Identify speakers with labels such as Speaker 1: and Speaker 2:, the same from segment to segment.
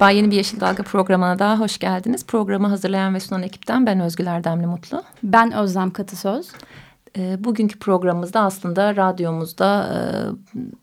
Speaker 1: Merhaba, yeni bir Yeşil Dalga programına daha hoş geldiniz. Programı hazırlayan ve sunan ekipten ben Özgül Erdemli Mutlu.
Speaker 2: Ben Özlem Katısöz.
Speaker 1: E, bugünkü programımızda aslında radyomuzda e,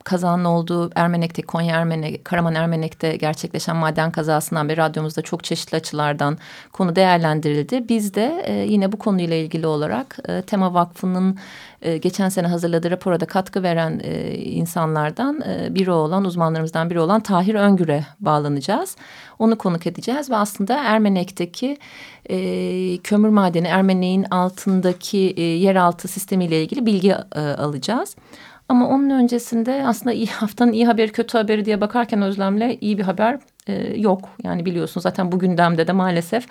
Speaker 1: kazanın olduğu Ermenek'te, Konya Ermenek, Karaman Ermenek'te gerçekleşen maden kazasından beri radyomuzda çok çeşitli açılardan konu değerlendirildi. Biz de e, yine bu konuyla ilgili olarak e, Tema Vakfı'nın e, geçen sene hazırladığı rapora da katkı veren e, insanlardan e, biri olan, uzmanlarımızdan biri olan Tahir Öngür'e bağlanacağız. Onu konuk edeceğiz ve aslında Ermenek'teki e, kömür madeni, Ermenek'in altındaki e, yeraltı sistemiyle ilgili bilgi e, alacağız. Ama onun öncesinde aslında iyi, haftanın iyi haberi kötü haberi diye bakarken Özlem'le iyi bir haber e, yok. Yani biliyorsunuz zaten bu gündemde de maalesef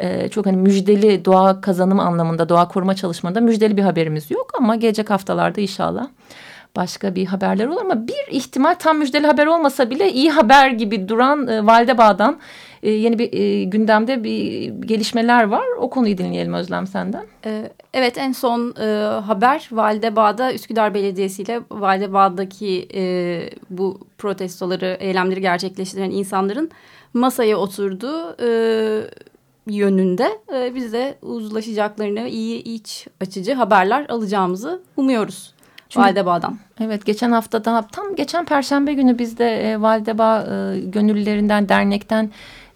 Speaker 1: e, çok hani müjdeli doğa kazanımı anlamında doğa koruma çalışmalarında müjdeli bir haberimiz yok. Ama gelecek haftalarda inşallah başka bir haberler olur ama bir ihtimal tam müjdeli haber olmasa bile iyi haber gibi duran e, Valdebağ'dan e, yeni bir e, gündemde bir gelişmeler var. O konuyu dinleyelim Özlem senden.
Speaker 2: E, evet en son e, haber Validebağ'da Üsküdar Belediyesi ile Validebağ'daki e, bu protestoları, eylemleri gerçekleştiren insanların masaya oturduğu e, yönünde e, biz de uzlaşacaklarını iyi iç açıcı haberler alacağımızı umuyoruz. Çünkü, Validebağ'dan.
Speaker 1: Evet geçen hafta daha tam geçen perşembe günü biz de e, Validebağ e, gönüllülerinden dernekten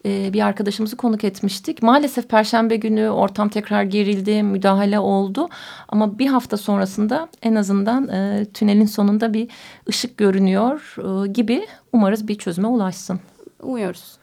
Speaker 1: e, bir arkadaşımızı konuk etmiştik. Maalesef perşembe günü ortam tekrar gerildi, müdahale oldu. Ama bir hafta sonrasında en azından e, tünelin sonunda bir ışık görünüyor e, gibi umarız bir çözüme ulaşsın.
Speaker 2: Umuyoruz.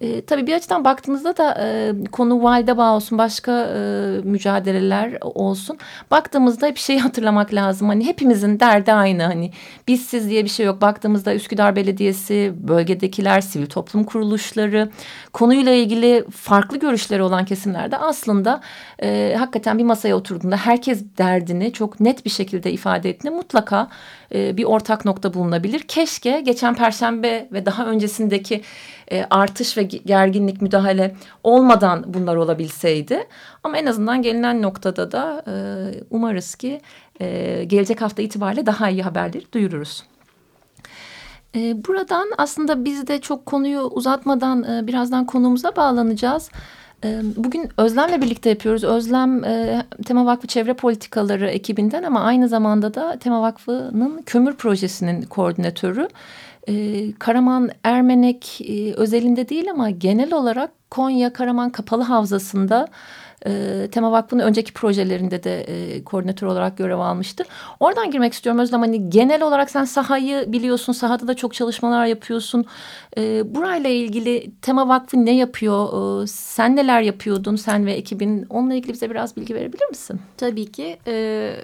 Speaker 1: E, tabii bir açıdan baktığımızda da e, konu Validebağ olsun başka e, mücadeleler olsun. Baktığımızda bir şeyi hatırlamak lazım. Hani hepimizin derdi aynı. Hani bizsiz diye bir şey yok. Baktığımızda Üsküdar Belediyesi, bölgedekiler, sivil toplum kuruluşları konuyla ilgili farklı görüşleri olan kesimlerde aslında e, hakikaten bir masaya oturduğunda herkes derdini çok net bir şekilde ifade ettiğinde mutlaka e, bir ortak nokta bulunabilir. Keşke geçen perşembe ve daha öncesindeki e, artış ve gerginlik müdahale olmadan bunlar olabilseydi. Ama en azından gelinen noktada da e, umarız ki e, gelecek hafta itibariyle daha iyi haberleri duyururuz. E, buradan aslında biz de çok konuyu uzatmadan e, birazdan konumuza bağlanacağız. E, bugün Özlem'le birlikte yapıyoruz. Özlem e, Tema Vakfı Çevre Politikaları ekibinden ama aynı zamanda da Tema Vakfı'nın kömür projesinin koordinatörü. E, Karaman Ermenek e, özelinde değil ama genel olarak Konya Karaman Kapalı Havzası'nda e, Tema Vakfı'nın önceki projelerinde de e, koordinatör olarak görev almıştı. Oradan girmek istiyorum Özlem. Hani genel olarak sen sahayı biliyorsun. Sahada da çok çalışmalar yapıyorsun. E, burayla ilgili Tema Vakfı ne yapıyor? E, sen neler yapıyordun sen ve ekibin? Onunla ilgili bize biraz bilgi verebilir misin?
Speaker 2: Tabii ki. E,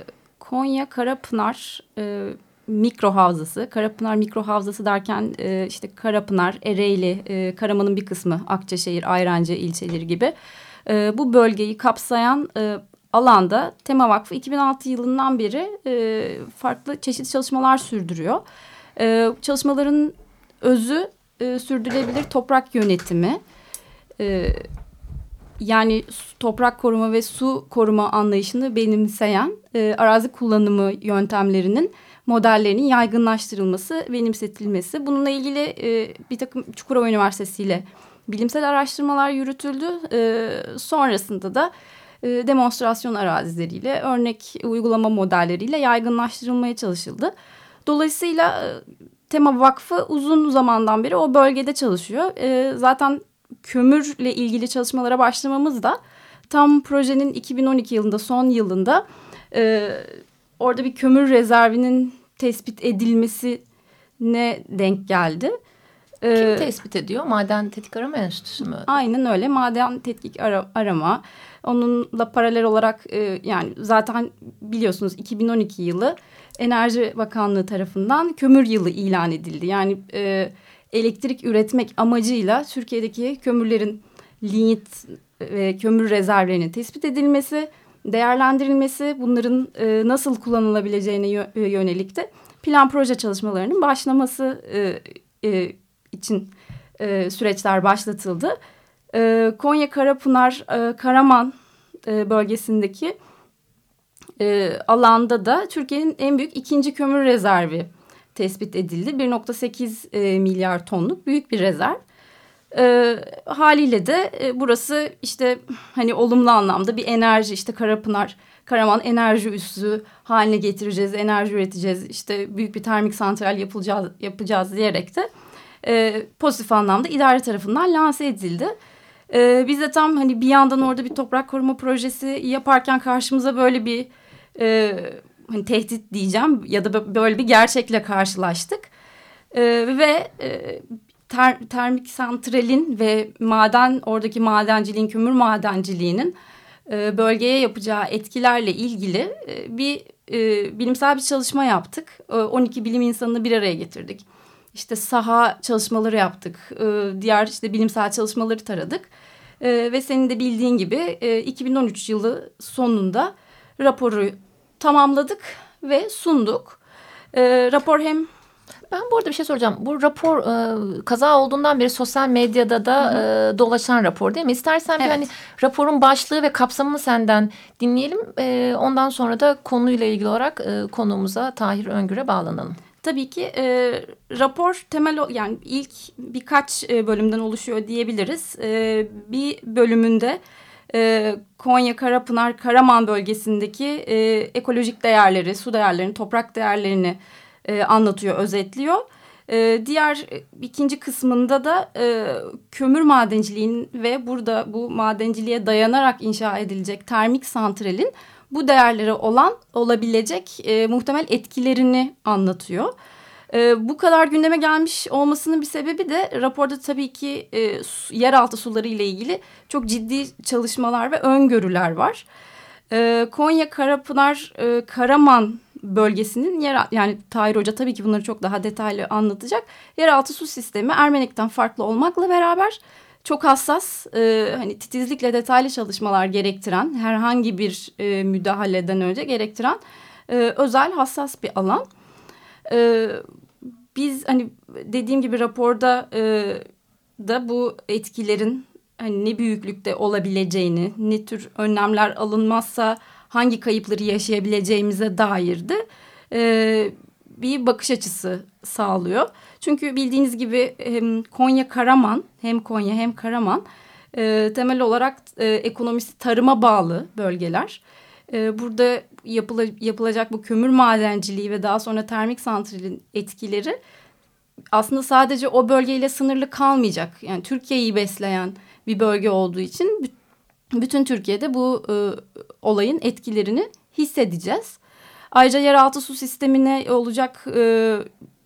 Speaker 2: Konya Karapınar... E, mikro havzası. Karapınar mikro havzası derken e, işte Karapınar, Ereğli, e, Karaman'ın bir kısmı, Akçaşehir, Ayrancı ilçeleri gibi e, bu bölgeyi kapsayan e, alanda Tema Vakfı 2006 yılından beri e, farklı çeşitli çalışmalar sürdürüyor. E, çalışmaların özü e, sürdürülebilir toprak yönetimi. E, yani toprak koruma ve su koruma anlayışını benimseyen e, arazi kullanımı yöntemlerinin modellerinin yaygınlaştırılması, benimsetilmesi. Bununla ilgili e, bir takım Çukurova Üniversitesi ile bilimsel araştırmalar yürütüldü. E, sonrasında da e, demonstrasyon arazileriyle, örnek uygulama modelleriyle yaygınlaştırılmaya çalışıldı. Dolayısıyla e, Tema Vakfı uzun zamandan beri o bölgede çalışıyor. E, zaten kömürle ilgili çalışmalara başlamamız da tam projenin 2012 yılında son yılında e, orada bir kömür rezervinin tespit edilmesi ne denk geldi.
Speaker 1: Kim ee, tespit ediyor? Maden Tetkik Arama Enstitüsü mü?
Speaker 2: Aynen öyle. Maden Tetkik ara, Arama Onunla paralel olarak e, yani zaten biliyorsunuz 2012 yılı Enerji Bakanlığı tarafından kömür yılı ilan edildi. Yani e, elektrik üretmek amacıyla Türkiye'deki kömürlerin linyit ve kömür rezervlerinin tespit edilmesi, değerlendirilmesi, bunların e, nasıl kullanılabileceğine yönelik de plan proje çalışmalarının başlaması e, e, için e, süreçler başlatıldı. E, Konya Karapınar e, Karaman e, bölgesindeki e, alanda da Türkiye'nin en büyük ikinci kömür rezervi tespit edildi. 1.8 e, milyar tonluk büyük bir rezerv. E, haliyle de e, burası işte hani olumlu anlamda bir enerji işte Karapınar, Karaman enerji üssü haline getireceğiz, enerji üreteceğiz, işte büyük bir termik santral yapılacağız, yapacağız diyerek de e, pozitif anlamda idare tarafından lanse edildi. E, biz de tam hani bir yandan orada bir toprak koruma projesi yaparken karşımıza böyle bir e, hani tehdit diyeceğim ya da böyle bir gerçekle karşılaştık. E, ve e, ter, termik santralin ve maden oradaki madenciliğin kömür madenciliğinin e, bölgeye yapacağı etkilerle ilgili e, bir e, bilimsel bir çalışma yaptık. E, 12 bilim insanını bir araya getirdik. İşte saha çalışmaları yaptık. E, diğer işte bilimsel çalışmaları taradık. E, ve senin de bildiğin gibi e, 2013 yılı sonunda raporu tamamladık ve sunduk. E, rapor hem
Speaker 1: ben bu arada bir şey soracağım. Bu rapor e, kaza olduğundan beri sosyal medyada da e, dolaşan rapor değil mi? İstersen evet. bir hani raporun başlığı ve kapsamını senden dinleyelim. E, ondan sonra da konuyla ilgili olarak e, konuğumuza Tahir Öngür'e bağlanalım.
Speaker 2: Tabii ki e, rapor temel yani ilk birkaç e, bölümden oluşuyor diyebiliriz. E, bir bölümünde e, Konya, Karapınar, Karaman bölgesindeki e, ekolojik değerleri, su değerlerini, toprak değerlerini e, anlatıyor, özetliyor. E, diğer ikinci kısmında da e, kömür madenciliğin ve burada bu madenciliğe dayanarak inşa edilecek termik santralin bu değerlere olan olabilecek e, muhtemel etkilerini anlatıyor. E, bu kadar gündeme gelmiş olmasının bir sebebi de raporda tabii ki e, yeraltı suları ile ilgili çok ciddi çalışmalar ve öngörüler var. E, Konya, Karapınar, e, Karaman bölgesinin yer yani Tahir Hoca tabii ki bunları çok daha detaylı anlatacak. Yeraltı su sistemi Ermenek'ten farklı olmakla beraber çok hassas, e, hani titizlikle detaylı çalışmalar gerektiren, herhangi bir e, müdahaleden önce gerektiren e, özel hassas bir alan. E, biz hani dediğim gibi raporda e, da bu etkilerin hani ne büyüklükte olabileceğini, ne tür önlemler alınmazsa hangi kayıpları yaşayabileceğimize dair de e, bir bakış açısı sağlıyor. Çünkü bildiğiniz gibi hem Konya Karaman hem Konya hem Karaman e, temel olarak e, ekonomisi tarıma bağlı bölgeler. E, burada yapıla, yapılacak bu kömür madenciliği ve daha sonra termik santralin etkileri aslında sadece o bölgeyle sınırlı kalmayacak. Yani Türkiye'yi besleyen bir bölge olduğu için bütün Türkiye'de bu e, olayın etkilerini hissedeceğiz. Ayrıca yeraltı su sistemine olacak e,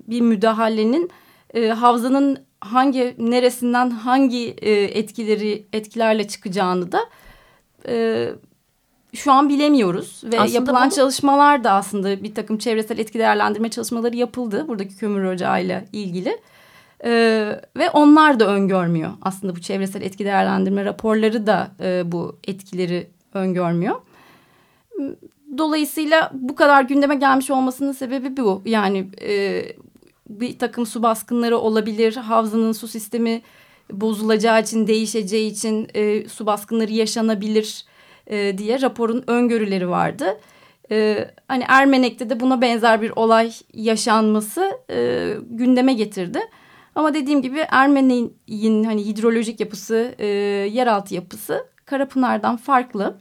Speaker 2: bir müdahalenin e, havzanın hangi neresinden hangi e, etkileri etkilerle çıkacağını da e, şu an bilemiyoruz ve aslında yapılan bunu... çalışmalar da aslında bir takım çevresel etki değerlendirme çalışmaları yapıldı buradaki kömür ocağıyla ilgili. Ee, ve onlar da öngörmüyor. Aslında bu çevresel etki değerlendirme raporları da e, bu etkileri öngörmüyor. Dolayısıyla bu kadar gündeme gelmiş olmasının sebebi bu. Yani e, bir takım su baskınları olabilir. Havzanın su sistemi bozulacağı için, değişeceği için e, su baskınları yaşanabilir e, diye raporun öngörüleri vardı. E, hani Ermenek'te de buna benzer bir olay yaşanması e, gündeme getirdi. Ama dediğim gibi Ermenek'in hani hidrolojik yapısı, e, yeraltı yapısı Karapınar'dan farklı.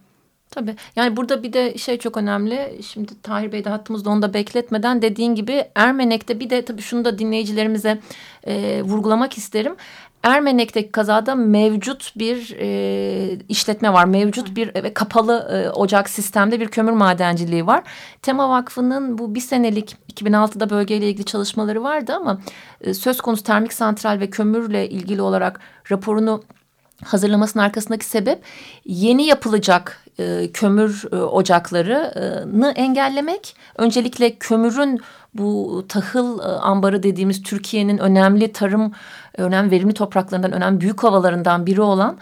Speaker 1: Tabii yani burada bir de şey çok önemli. Şimdi Tahir Bey de hattımızda onu da bekletmeden dediğin gibi Ermenek'te bir de tabii şunu da dinleyicilerimize e, vurgulamak isterim. Ermenek'teki kazada mevcut bir e, işletme var. Mevcut bir e, kapalı e, ocak sistemde bir kömür madenciliği var. Tema Vakfı'nın bu bir senelik 2006'da bölgeyle ilgili çalışmaları vardı ama e, söz konusu termik santral ve kömürle ilgili olarak raporunu hazırlamasının arkasındaki sebep yeni yapılacak e, kömür e, ocaklarını engellemek. Öncelikle kömürün bu tahıl e, ambarı dediğimiz Türkiye'nin önemli tarım, önemli verimli topraklarından, önemli büyük havalarından biri olan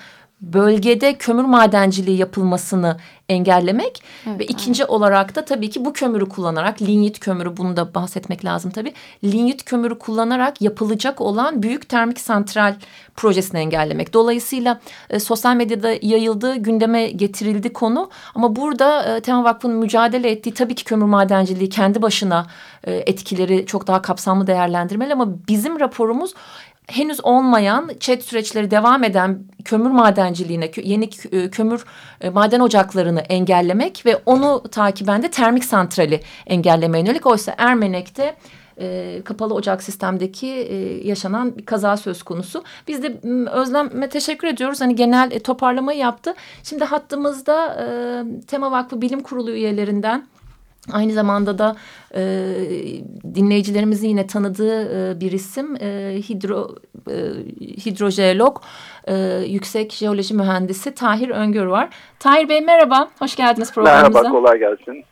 Speaker 1: bölgede kömür madenciliği yapılmasını engellemek evet, ve ikinci evet. olarak da tabii ki bu kömürü kullanarak linyit kömürü bunu da bahsetmek lazım tabii. Linyit kömürü kullanarak yapılacak olan büyük termik santral projesini engellemek. Dolayısıyla e, sosyal medyada yayıldı, gündeme getirildi konu ama burada e, Tema Vakfı'nın mücadele ettiği tabii ki kömür madenciliği kendi başına e, etkileri çok daha kapsamlı değerlendirmeli ama bizim raporumuz henüz olmayan çet süreçleri devam eden kömür madenciliğine, yeni e, kömür e, maden ocaklarını engellemek ve onu takiben de termik santrali engellemeye yönelik. Oysa Ermenek'te e, kapalı ocak sistemdeki e, yaşanan bir kaza söz konusu. Biz de Özlem'e teşekkür ediyoruz. Hani genel e, toparlamayı yaptı. Şimdi hattımızda e, Tema Vakfı Bilim Kurulu üyelerinden Aynı zamanda da e, dinleyicilerimizin yine tanıdığı e, bir isim e, hidro e, hidrojeolog e, yüksek jeoloji mühendisi Tahir Öngör var. Tahir Bey merhaba, hoş geldiniz programımıza.
Speaker 3: Merhaba, kolay gelsin.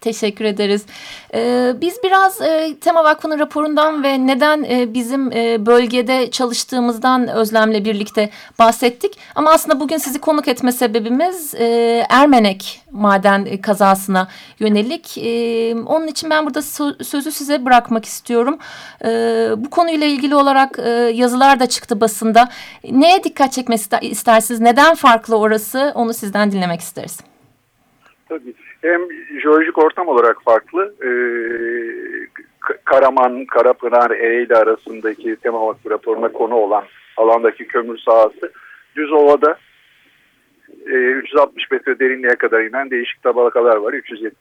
Speaker 1: Teşekkür ederiz. Ee, biz biraz e, Tema Vakfı'nın raporundan ve neden e, bizim e, bölgede çalıştığımızdan Özlem'le birlikte bahsettik. Ama aslında bugün sizi konuk etme sebebimiz e, Ermenek maden kazasına yönelik. E, onun için ben burada sözü size bırakmak istiyorum. E, bu konuyla ilgili olarak e, yazılar da çıktı basında. Neye dikkat çekmesi istersiniz? Neden farklı orası? Onu sizden dinlemek isteriz.
Speaker 3: Tabii hem jeolojik ortam olarak farklı. Ee, Karaman, Karapınar, Ereğli arasındaki tema raporuna konu olan alandaki kömür sahası düz ovada e, 360 metre derinliğe kadar inen değişik tabakalar var. 370,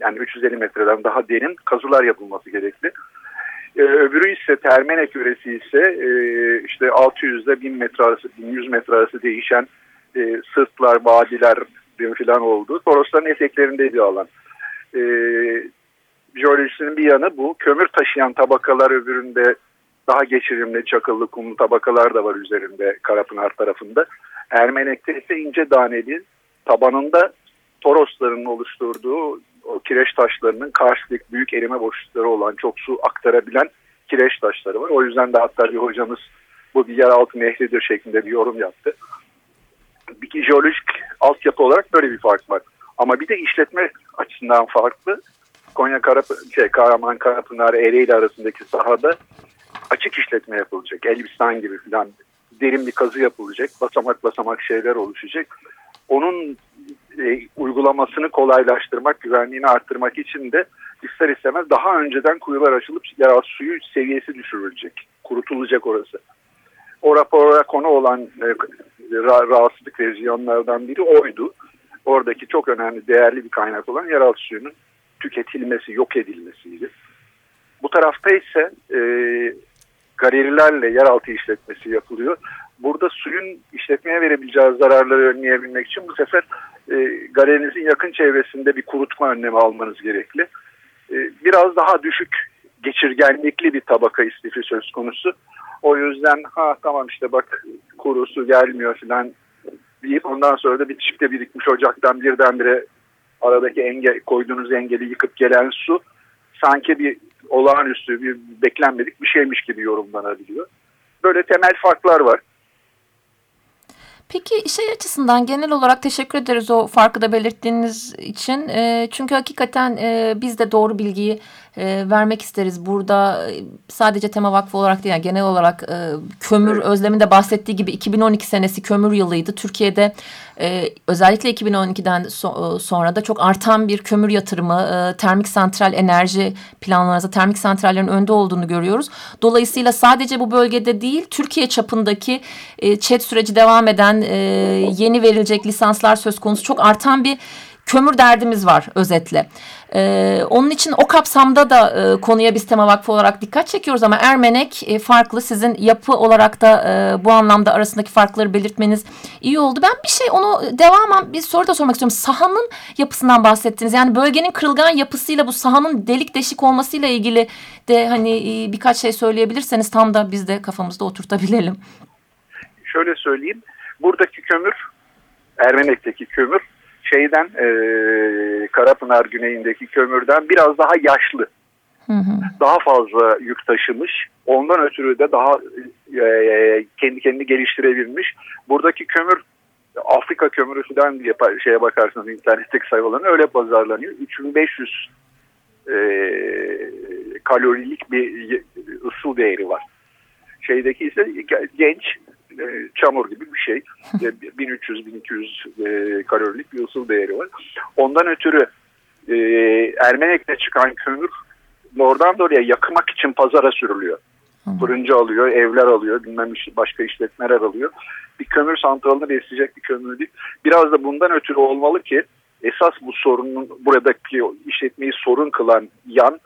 Speaker 3: yani 350 metreden daha derin kazılar yapılması gerekli. Ee, öbürü ise Termenek yöresi ise e, işte 600 ile 1000 metre arası, 1100 metre arası değişen e, sırtlar, vadiler, falan oldu. Torosların eteklerinde bir alan. E, jeolojisinin bir yanı bu. Kömür taşıyan tabakalar öbüründe daha geçirimli çakıllı kumlu tabakalar da var üzerinde Karapınar tarafında. Ermenek'te ise ince daneli tabanında Torosların oluşturduğu o kireç taşlarının karşılık büyük erime boşlukları olan çok su aktarabilen kireç taşları var. O yüzden de hatta bir hocamız bu bir yeraltı nehridir şeklinde bir yorum yaptı bir jeolojik altyapı olarak böyle bir fark var. Ama bir de işletme açısından farklı. Konya Karap şey, Kahraman Karapınar Ereğli arasındaki sahada açık işletme yapılacak. Elbistan gibi falan derin bir kazı yapılacak. Basamak basamak şeyler oluşacak. Onun e, uygulamasını kolaylaştırmak, güvenliğini arttırmak için de ister istemez daha önceden kuyular açılıp yeraltı suyu seviyesi düşürülecek. Kurutulacak orası. O rapora konu olan e, rahatsızlık ve ziyonlardan biri oydu. Oradaki çok önemli, değerli bir kaynak olan yeraltı suyunun tüketilmesi, yok edilmesiydi. Bu tarafta ise e, galerilerle yeraltı işletmesi yapılıyor. Burada suyun işletmeye verebileceği zararları önleyebilmek için bu sefer e, galerinizin yakın çevresinde bir kurutma önlemi almanız gerekli. E, biraz daha düşük geçirgenlikli bir tabaka istifi söz konusu. O yüzden ha tamam işte bak kuru su gelmiyor filan deyip ondan sonra da bitişikte birikmiş ocaktan birdenbire aradaki engel, koyduğunuz engeli yıkıp gelen su sanki bir olağanüstü bir beklenmedik bir şeymiş gibi yorumlanabiliyor. Böyle temel farklar var.
Speaker 1: Peki şey açısından genel olarak teşekkür ederiz o farkı da belirttiğiniz için. E, çünkü hakikaten e, biz de doğru bilgiyi e, vermek isteriz. Burada e, sadece Tema Vakfı olarak değil yani genel olarak e, kömür. Özlem'in bahsettiği gibi 2012 senesi kömür yılıydı. Türkiye'de e, özellikle 2012'den so e, sonra da çok artan bir kömür yatırımı, e, termik santral enerji planlarınızda termik santrallerin önde olduğunu görüyoruz. Dolayısıyla sadece bu bölgede değil Türkiye çapındaki e, ÇED süreci devam eden e, yeni verilecek lisanslar söz konusu çok artan bir kömür derdimiz var özetle. Ee, onun için o kapsamda da e, konuya biz Tema Vakfı olarak dikkat çekiyoruz ama Ermenek e, farklı. Sizin yapı olarak da e, bu anlamda arasındaki farkları belirtmeniz iyi oldu. Ben bir şey onu devamen bir soru da sormak istiyorum. Sahanın yapısından bahsettiniz. Yani bölgenin kırılgan yapısıyla bu sahanın delik deşik olmasıyla ilgili de hani e, birkaç şey söyleyebilirseniz tam da biz de kafamızda oturtabilelim.
Speaker 3: Şöyle söyleyeyim. Bu buradaki kömür, Ermenek'teki kömür şeyden e, Karapınar güneyindeki kömürden biraz daha yaşlı. Hı hı. Daha fazla yük taşımış. Ondan ötürü de daha e, kendi kendini geliştirebilmiş. Buradaki kömür Afrika kömürü falan diye şeye bakarsanız internetteki sayfalarına öyle pazarlanıyor. 3500 e, kalorilik bir ısıl değeri var. Şeydeki ise genç e, çamur gibi bir şey. 1300-1200 e, kalorilik bir ısıl değeri var. Ondan ötürü e, Ermenek'te çıkan kömür oradan oraya yakmak için pazara sürülüyor. Fırıncı alıyor, evler alıyor, bilmem başka işletmeler alıyor. Bir kömür santralını besleyecek bir kömür değil. Biraz da bundan ötürü olmalı ki esas bu sorunun buradaki işletmeyi sorun kılan yan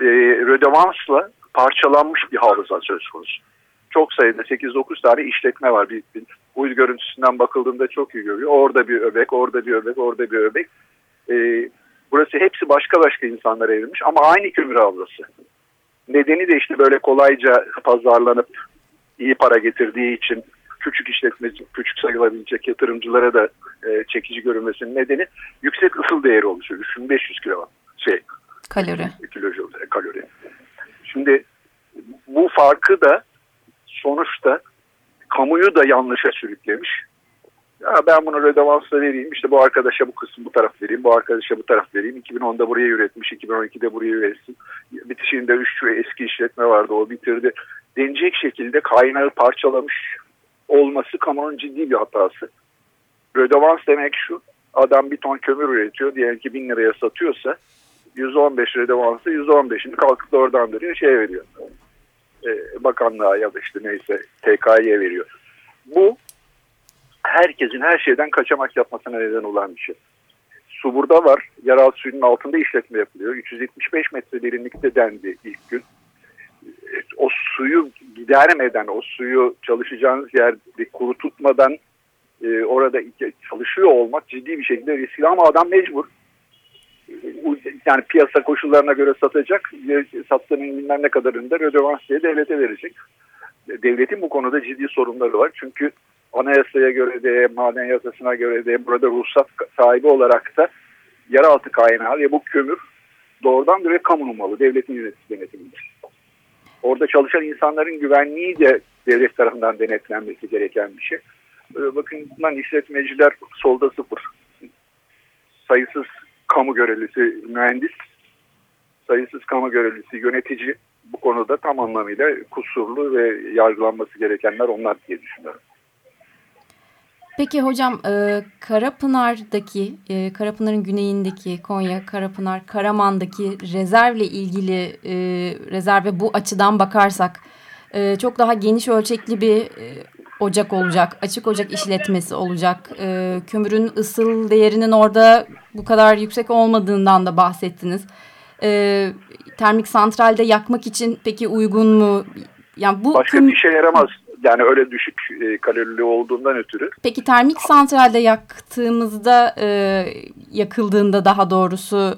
Speaker 3: e, rödevansla parçalanmış bir hafıza söz konusu. Çok sayıda 8-9 tane işletme var. Bir, bir uydu görüntüsünden bakıldığında çok iyi görüyor. Orada bir öbek, orada bir öbek, orada bir öbek. E, burası hepsi başka başka insanlara verilmiş ama aynı kömür havzası. Nedeni de işte böyle kolayca pazarlanıp iyi para getirdiği için küçük işletmeci, küçük sayılabilecek yatırımcılara da e, çekici görünmesinin nedeni yüksek ısıl değeri oluşuyor. 3500 kilo şey
Speaker 1: kalori.
Speaker 3: Kilojoule kalori. Şimdi bu farkı da sonuçta kamuyu da yanlışa sürüklemiş. Ya ben bunu redevansla vereyim, işte bu arkadaşa bu kısım bu taraf vereyim, bu arkadaşa bu taraf vereyim. 2010'da buraya üretmiş, 2012'de buraya üretsin. Bitişinde 3 eski işletme vardı, o bitirdi. Denecek şekilde kaynağı parçalamış olması kamunun ciddi bir hatası. Redevans demek şu, adam bir ton kömür üretiyor, diyelim ki 1000 liraya satıyorsa 115 redevansı 115'ini kalkıp da oradan duruyor şey veriyor. E, bakanlığa ya da işte neyse TK'ye veriyor. Bu herkesin her şeyden kaçamak yapmasına neden olan bir şey. Su burada var. Yeraltı suyunun altında işletme yapılıyor. 375 metre derinlikte dendi ilk gün. O suyu gidermeden, o suyu çalışacağınız yerde kuru tutmadan e, orada çalışıyor olmak ciddi bir şekilde riskli ama adam mecbur. Yani piyasa koşullarına göre satacak. Sattığının bilmem ne kadarını da rödevans devlete verecek. Devletin bu konuda ciddi sorunları var. Çünkü anayasaya göre de, maden yasasına göre de burada ruhsat sahibi olarak da yeraltı kaynağı ve bu kömür doğrudan direkt kamunun malı, devletin denetiminde. Orada çalışan insanların güvenliği de devlet tarafından denetlenmesi gereken bir şey. Bakın bundan işletmeciler solda sıfır. Sayısız kamu görevlisi mühendis, sayısız kamu görevlisi yönetici bu konuda tam anlamıyla kusurlu ve yargılanması gerekenler onlar diye düşünüyorum.
Speaker 2: Peki hocam e, Karapınar'daki, e, Karapınar'ın güneyindeki Konya, Karapınar, Karaman'daki rezervle ilgili e, rezerve bu açıdan bakarsak e, çok daha geniş ölçekli bir e, ocak olacak, açık ocak işletmesi olacak. E, kömürün ısıl değerinin orada bu kadar yüksek olmadığından da bahsettiniz. E, termik santralde yakmak için peki uygun mu?
Speaker 3: Yani bu Başka bir işe yaramaz yani öyle düşük e, kalorili olduğundan ötürü.
Speaker 2: Peki termik santralde yaktığımızda e, yakıldığında daha doğrusu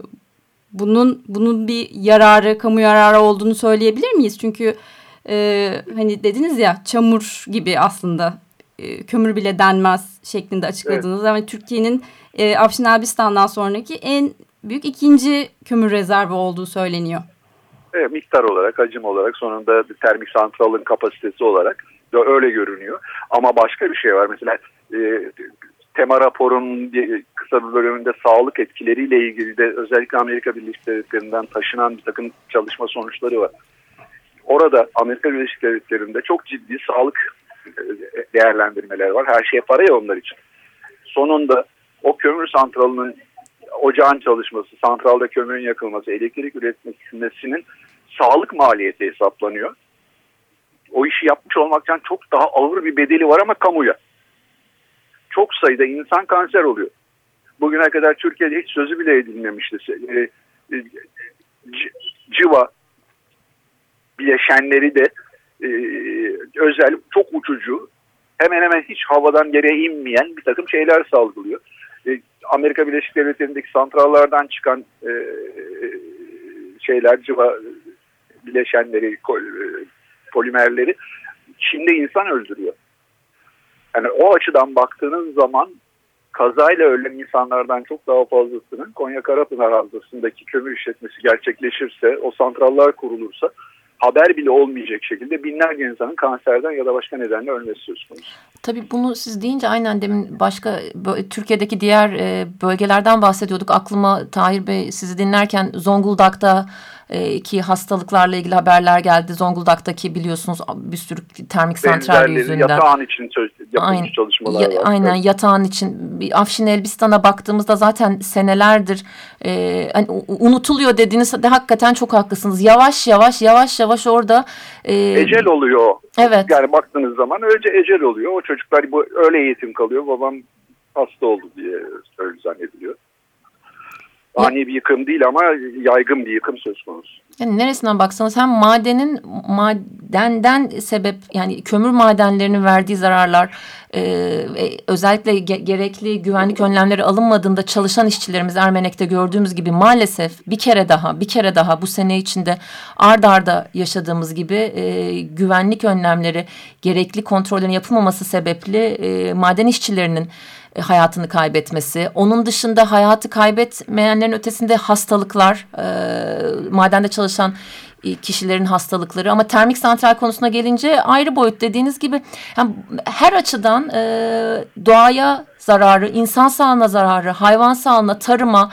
Speaker 2: bunun bunun bir yararı, kamu yararı olduğunu söyleyebilir miyiz? Çünkü e, hani dediniz ya çamur gibi aslında e, kömür bile denmez şeklinde açıkladınız. Evet. Yani Türkiye'nin e, Afşin Elbistan'dan sonraki en büyük ikinci kömür rezervi olduğu söyleniyor.
Speaker 3: Evet, miktar olarak, hacim olarak sonunda termik santralın kapasitesi olarak öyle görünüyor. Ama başka bir şey var. Mesela e, tema raporun kısa bir bölümünde sağlık etkileriyle ilgili de özellikle Amerika Birleşik Devletleri'nden taşınan bir takım çalışma sonuçları var. Orada Amerika Birleşik Devletleri'nde çok ciddi sağlık e, değerlendirmeler var. Her şey para ya onlar için. Sonunda o kömür santralının ocağın çalışması, santralda kömürün yakılması, elektrik üretmesinin sağlık maliyeti hesaplanıyor o işi yapmış olmaktan çok daha ağır bir bedeli var ama kamuya. Çok sayıda insan kanser oluyor. Bugüne kadar Türkiye'de hiç sözü bile edilmemişti. E, e, civa bileşenleri de e, özel, çok uçucu, hemen hemen hiç havadan yere inmeyen bir takım şeyler salgılıyor. E, Amerika Birleşik Devletleri'ndeki santrallardan çıkan e, şeyler, civa bileşenleri, polimerleri Çin'de insan öldürüyor. Yani o açıdan baktığınız zaman kazayla ölen insanlardan çok daha fazlasının Konya Karapınar Havzası'ndaki kömür işletmesi gerçekleşirse, o santrallar kurulursa haber bile olmayacak şekilde binlerce insanın kanserden ya da başka nedenle ölmesi söz konusu.
Speaker 1: Tabii bunu siz deyince aynen demin başka Türkiye'deki diğer e, bölgelerden bahsediyorduk. Aklıma Tahir Bey sizi dinlerken Zonguldak'ta e, ki hastalıklarla ilgili haberler geldi. Zonguldak'taki biliyorsunuz bir sürü termik santral yüzünden.
Speaker 3: Yatağın için yapılmış aynen, çalışmalar
Speaker 1: ya,
Speaker 3: var.
Speaker 1: Aynen yatağın için. Afşin Elbistan'a baktığımızda zaten senelerdir e, hani unutuluyor dediğiniz de hakikaten çok haklısınız. Yavaş yavaş yavaş yavaş orada.
Speaker 3: E, ecel oluyor.
Speaker 1: Evet.
Speaker 3: Yani baktığınız zaman önce ecel oluyor. O çocuklar bu öyle eğitim kalıyor. Babam hasta oldu diye öyle zannediliyor. Ani bir yıkım değil ama yaygın bir yıkım söz konusu.
Speaker 1: Yani neresinden baksanız hem madenin madenden sebep yani kömür madenlerinin verdiği zararlar e, özellikle ge gerekli güvenlik önlemleri alınmadığında çalışan işçilerimiz Ermenek'te gördüğümüz gibi maalesef bir kere daha bir kere daha bu sene içinde ard arda yaşadığımız gibi e, güvenlik önlemleri gerekli kontrollerin yapılmaması sebeple e, maden işçilerinin e, hayatını kaybetmesi. Onun dışında hayatı kaybetmeyenlerin ötesinde hastalıklar, e, madende çalışan e, kişilerin hastalıkları ama termik santral konusuna gelince ayrı boyut dediğiniz gibi yani her açıdan e, doğaya zararı, insan sağlığına zararı, hayvan sağlığına, tarıma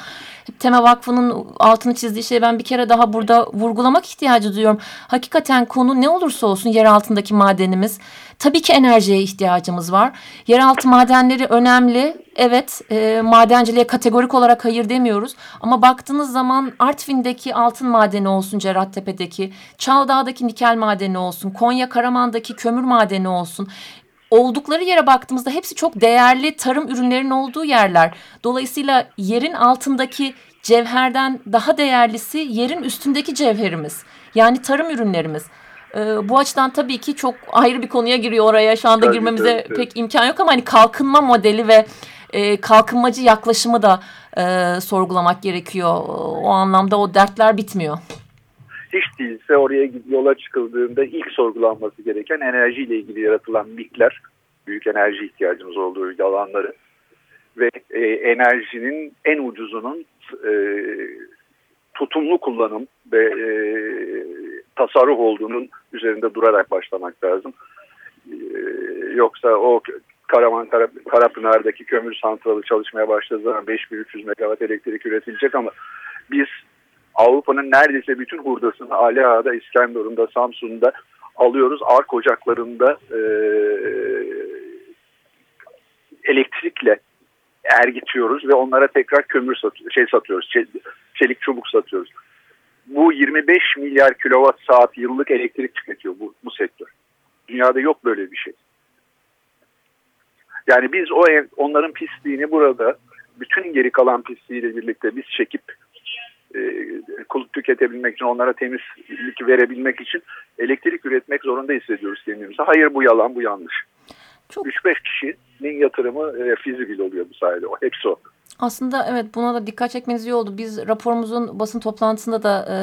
Speaker 1: Tema Vakfı'nın altını çizdiği şeyi ben bir kere daha burada vurgulamak ihtiyacı duyuyorum. Hakikaten konu ne olursa olsun yer altındaki madenimiz. Tabii ki enerjiye ihtiyacımız var. Yeraltı madenleri önemli. Evet e, madenciliğe kategorik olarak hayır demiyoruz. Ama baktığınız zaman Artvin'deki altın madeni olsun Cerattepe'deki, Çaldağ'daki nikel madeni olsun, Konya Karaman'daki kömür madeni olsun oldukları yere baktığımızda hepsi çok değerli tarım ürünlerinin olduğu yerler. Dolayısıyla yerin altındaki cevherden daha değerlisi yerin üstündeki cevherimiz. Yani tarım ürünlerimiz. Ee, bu açıdan tabii ki çok ayrı bir konuya giriyor oraya. Şu anda tabii, girmemize tabii, pek imkan yok ama hani kalkınma modeli ve e, kalkınmacı yaklaşımı da e, sorgulamak gerekiyor. O anlamda o dertler bitmiyor
Speaker 3: hiç değilse oraya yola çıkıldığında ilk sorgulanması gereken enerjiyle ilgili yaratılan mikler, büyük enerji ihtiyacımız olduğu alanları ve e, enerjinin en ucuzunun e, tutumlu kullanım ve e, tasarruf olduğunun üzerinde durarak başlamak lazım. E, yoksa o Karaman Karapınar'daki kömür santralı çalışmaya başladığı zaman 5300 megawatt elektrik üretilecek ama biz Avrupa'nın neredeyse bütün hurdasını Ali İskenderun'da, Samsun'da alıyoruz. Ark ocaklarında e, elektrikle ergitiyoruz ve onlara tekrar kömür satıyoruz, şey satıyoruz, çelik çubuk satıyoruz. Bu 25 milyar kilowatt saat yıllık elektrik tüketiyor bu, bu sektör. Dünyada yok böyle bir şey. Yani biz o onların pisliğini burada bütün geri kalan pisliğiyle birlikte biz çekip e, tüketebilmek için, onlara temizlik verebilmek için elektrik üretmek zorunda hissediyoruz kendimizi. Hayır bu yalan, bu yanlış. 3-5 kişinin yatırımı e, fizibil oluyor bu sayede. O, hepsi o.
Speaker 1: Aslında evet buna da dikkat çekmeniz iyi oldu. Biz raporumuzun basın toplantısında da e,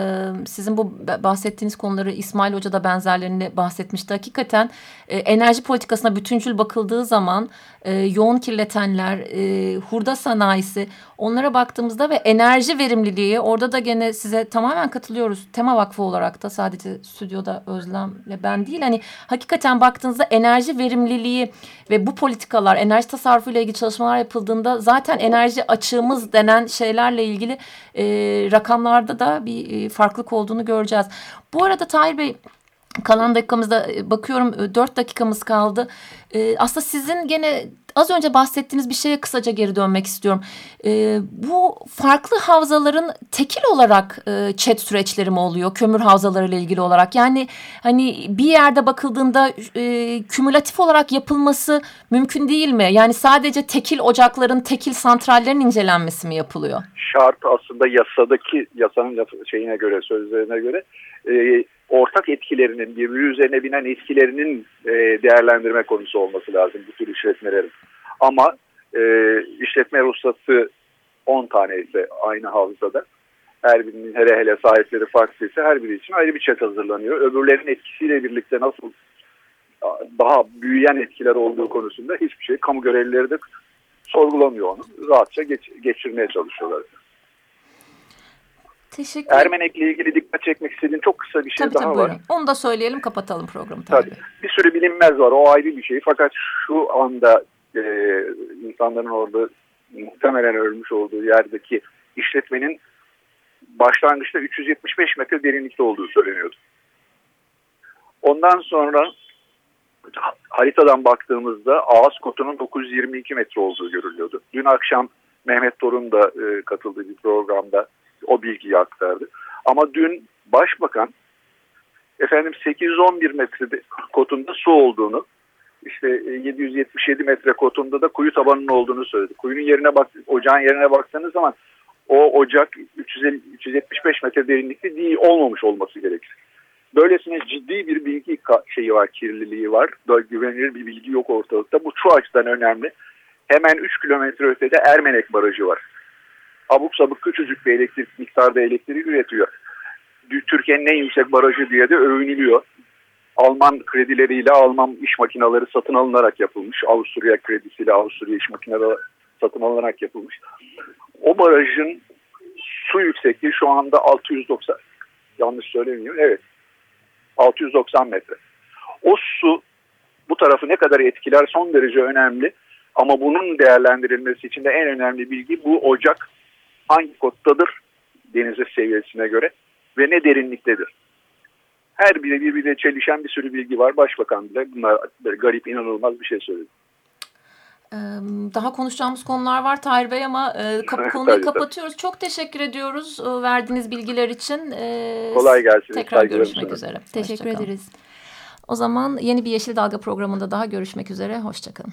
Speaker 1: sizin bu bahsettiğiniz konuları İsmail Hoca da benzerlerini bahsetmişti. Hakikaten e, enerji politikasına bütüncül bakıldığı zaman e, yoğun kirletenler, e, hurda sanayisi onlara baktığımızda ve enerji verimliliği orada da gene size tamamen katılıyoruz. Tema Vakfı olarak da sadece stüdyoda Özlem'le ben değil. Hani hakikaten baktığınızda enerji verimliliği ve bu politikalar enerji tasarrufu ile ilgili çalışmalar yapıldığında zaten enerji açığımız denen şeylerle ilgili e, rakamlarda da bir e, farklılık olduğunu göreceğiz. Bu arada Tahir Bey kalan dakikamızda e, bakıyorum e, dört dakikamız kaldı. Ee, aslında sizin gene az önce bahsettiğiniz bir şeye kısaca geri dönmek istiyorum. Ee, bu farklı havzaların tekil olarak e, chat süreçleri mi oluyor kömür havzaları ile ilgili olarak? Yani hani bir yerde bakıldığında e, kümülatif olarak yapılması mümkün değil mi? Yani sadece tekil ocakların, tekil santrallerin incelenmesi mi yapılıyor?
Speaker 3: Şart aslında yasadaki yasanın şeyine göre, sözlerine göre e, ortak etkilerinin, birbiri üzerine binen etkilerinin e, değerlendirme konusu olması lazım bu tür işletmelerin. Ama e, işletme ruhsatı 10 tane ise aynı havzada her birinin hele hele sahipleri farklıysa her biri için ayrı bir çet hazırlanıyor. Öbürlerin etkisiyle birlikte nasıl daha büyüyen etkiler olduğu konusunda hiçbir şey kamu görevlileri de sorgulamıyor onu. Rahatça geç, geçirmeye çalışıyorlar.
Speaker 1: Teşekkür
Speaker 3: Ermenek'le ilgili dikkat çekmek istediğim çok kısa bir şey
Speaker 1: tabii,
Speaker 3: daha
Speaker 1: tabii,
Speaker 3: var.
Speaker 1: buyurun. Onu da söyleyelim kapatalım programı.
Speaker 3: Tabii. Bir sürü bilinmez var. O ayrı bir şey. Fakat şu anda e, insanların orada muhtemelen ölmüş olduğu yerdeki işletmenin başlangıçta 375 metre derinlikte olduğu söyleniyordu. Ondan sonra haritadan baktığımızda ağız kotunun 922 metre olduğu görülüyordu. Dün akşam Mehmet Torun da e, katıldığı bir programda o bilgiyi aktardı. Ama dün başbakan efendim 811 metre kotunda su olduğunu işte 777 e, metre kotunda da kuyu tabanının olduğunu söyledi. Kuyunun yerine bak, ocağın yerine baktığınız zaman o ocak 350, 375 metre derinlikte değil olmamış olması gerekir. Böylesine ciddi bir bilgi şeyi var, kirliliği var. Böyle güvenilir bir bilgi yok ortalıkta. Bu şu açıdan önemli. Hemen 3 kilometre ötede Ermenek Barajı var. Abuk sabuk küçücük bir elektrik miktarda elektriği üretiyor. Türkiye'nin en yüksek barajı diye de övünülüyor. Alman kredileriyle Alman iş makineleri satın alınarak yapılmış. Avusturya kredisiyle Avusturya iş makineleri satın alınarak yapılmış. O barajın su yüksekliği şu anda 690 yanlış söylemiyorum. Evet. 690 metre. O su bu tarafı ne kadar etkiler son derece önemli. Ama bunun değerlendirilmesi için de en önemli bilgi bu ocak hangi kottadır denize seviyesine göre ve ne derinliktedir. Her biri birbiriyle çelişen bir sürü bilgi var. Başbakan bile bunlar garip inanılmaz bir şey söyledi.
Speaker 1: Daha konuşacağımız konular var Tahir Bey ama kap konuyu kapatıyoruz. Çok teşekkür ediyoruz verdiğiniz bilgiler için.
Speaker 3: Kolay gelsin.
Speaker 1: Tekrar görüşmek üzere.
Speaker 2: Teşekkür ederiz.
Speaker 1: O zaman yeni bir Yeşil Dalga programında daha görüşmek üzere. Hoşçakalın.